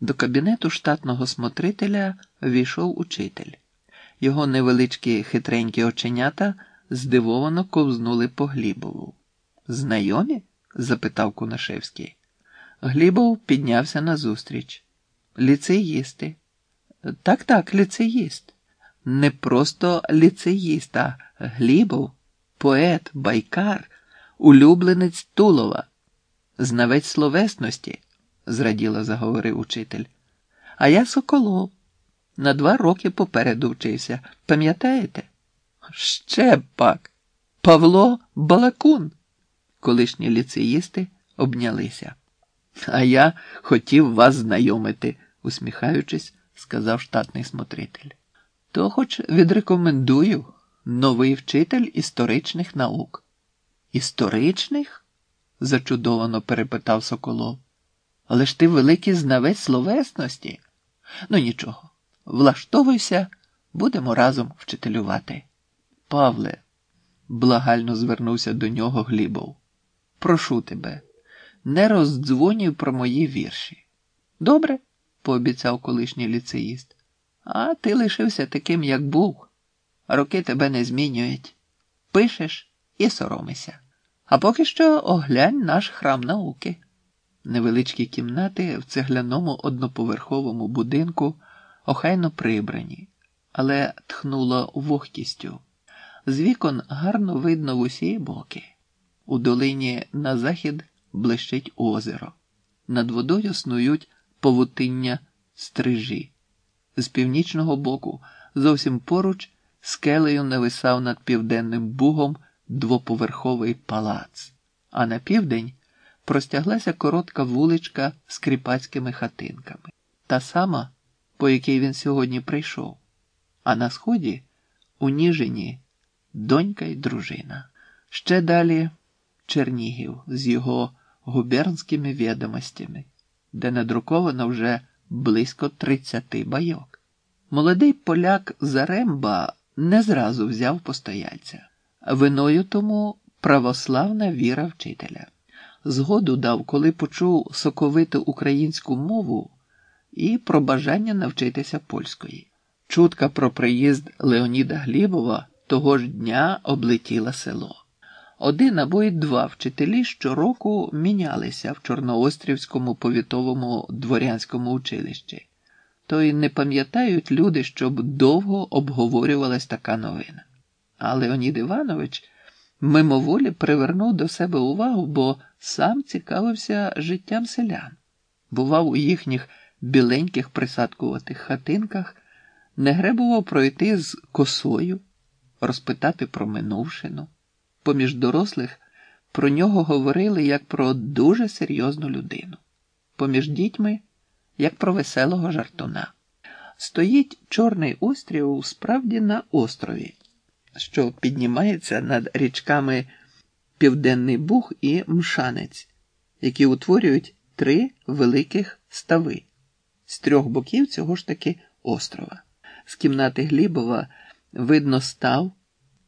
До кабінету штатного смотрителя війшов учитель. Його невеличкі хитренькі оченята здивовано ковзнули по Глібову. Знайомі? запитав Кунашевський. Глібов піднявся назустріч. Ліцеїсти. Так, так, ліцеїст. Не просто ліцеїст, а Глібов, поет, байкар, улюбленець Тулова, знавець словесності, зраділо заговорив учитель. А я Соколов. На два роки попереду вчився. Пам'ятаєте? Ще пак. Павло Балакун. Колишні ліцеїсти обнялися. А я хотів вас знайомити, усміхаючись, сказав штатний смотритель. То хоч відрекомендую новий вчитель історичних наук. Історичних? зачудовано перепитав Соколов. Але ж ти великий знавець словесності. Ну нічого, влаштовуйся, будемо разом вчителювати. Павле, благально звернувся до нього Глібов. Прошу тебе, не роздзвонюй про мої вірші. Добре, пообіцяв колишній ліцеїст. А ти лишився таким, як був. Роки тебе не змінюють. Пишеш і соромися. А поки що оглянь наш храм науки. Невеличкі кімнати в цегляному одноповерховому будинку охайно прибрані, але тхнуло вогкістю. З вікон гарно видно в усі боки. У долині на захід блищить озеро. Над водою снують повутиння стрижі. З північного боку, зовсім поруч, скелею нависав над південним бугом двоповерховий палац, а на південь простяглася коротка вуличка з кріпацькими хатинками, та сама, по якій він сьогодні прийшов, а на сході у Ніжині донька й дружина. Ще далі Чернігів з його губернськими відомостями, де надруковано вже близько 30 байок. Молодий поляк Заремба не зразу взяв постояльця. Виною тому православна віра вчителя. Згоду дав, коли почув соковиту українську мову і про бажання навчитися польської. Чутка про приїзд Леоніда Глібова того ж дня облетіла село. Один або й два вчителі щороку мінялися в Чорноострівському повітовому дворянському училищі, то й не пам'ятають люди, щоб довго обговорювалась така новина. А Леонід Іванович мимоволі привернув до себе увагу, бо сам цікавився життям селян, бував у їхніх біленьких присадкуватих хатинках, не гребував пройти з косою, розпитати про минувшину. Поміж дорослих про нього говорили як про дуже серйозну людину, поміж дітьми, як про веселого жартуна. Стоїть Чорний острів справді на острові, що піднімається над річками Південний Буг і Мшанець, які утворюють три великих стави з трьох боків цього ж таки острова. З кімнати Глібова видно став,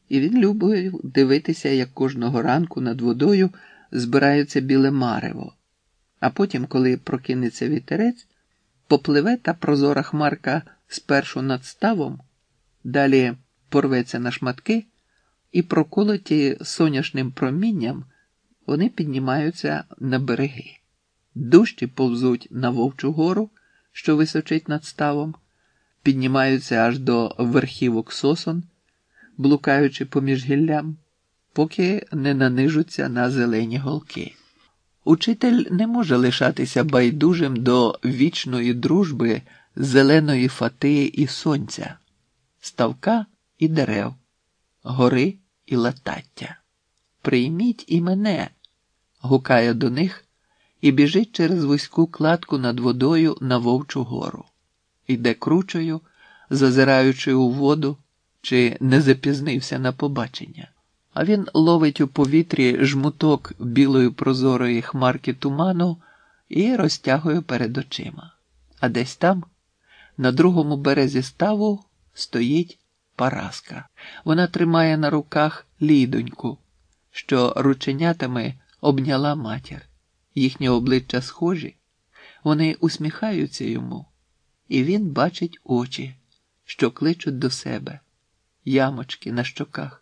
і він любив дивитися, як кожного ранку над водою збирається біле марево, а потім, коли прокинеться вітерець, попливе та прозора хмарка спершу над ставом, далі порветься на шматки, і проколоті соняшним промінням вони піднімаються на береги. Дужчі повзуть на Вовчу гору, що височить над ставом, піднімаються аж до верхівок сосон, блукаючи поміж гіллям, поки не нанижуться на зелені голки. Учитель не може лишатися байдужим до вічної дружби зеленої фати і сонця, ставка і дерев, гори і латаття. Прийміть і мене, гукає до них і біжить через вузьку кладку над водою на Вовчу гору, іде кручою, зазираючи у воду, чи не запізнився на побачення. А він ловить у повітрі жмуток білої прозорої хмарки туману і розтягує перед очима. А десь там, на другому березі ставу, стоїть Параска. Вона тримає на руках лідоньку, що рученятами обняла матір. Їхні обличчя схожі, Вони усміхаються йому, і він бачить очі, що кличуть до себе, ямочки на щоках.